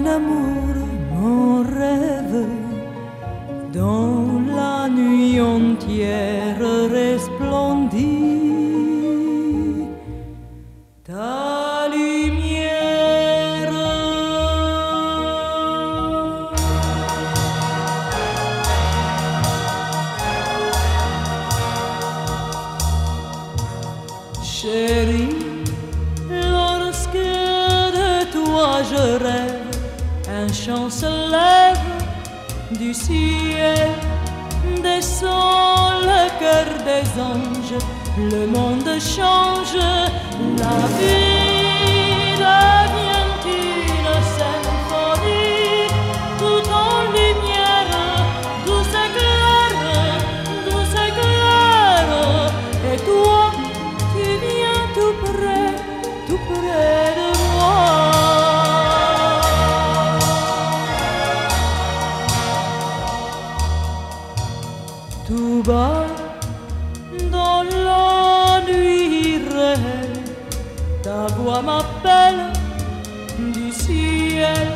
mon amour, mon rêve, dans la nuit entière resplendit. Ta lumière. Chérie, lorsque de toi je rêve, rêve du ciel descend le cœur des anges, le monde change, la vie Tout bas dans la nuit réelle, ta voix m'appelle du ciel,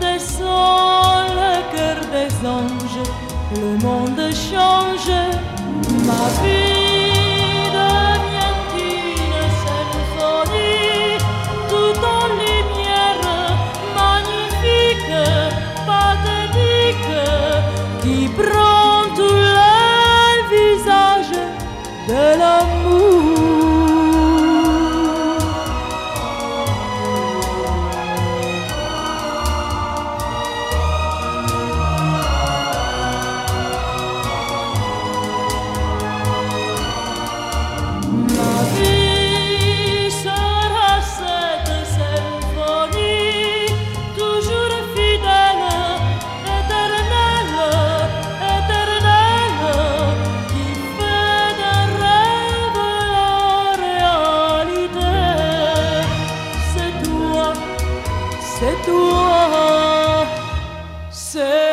descend le cœur des anges, le monde change, ma vie. C'est toi, c'est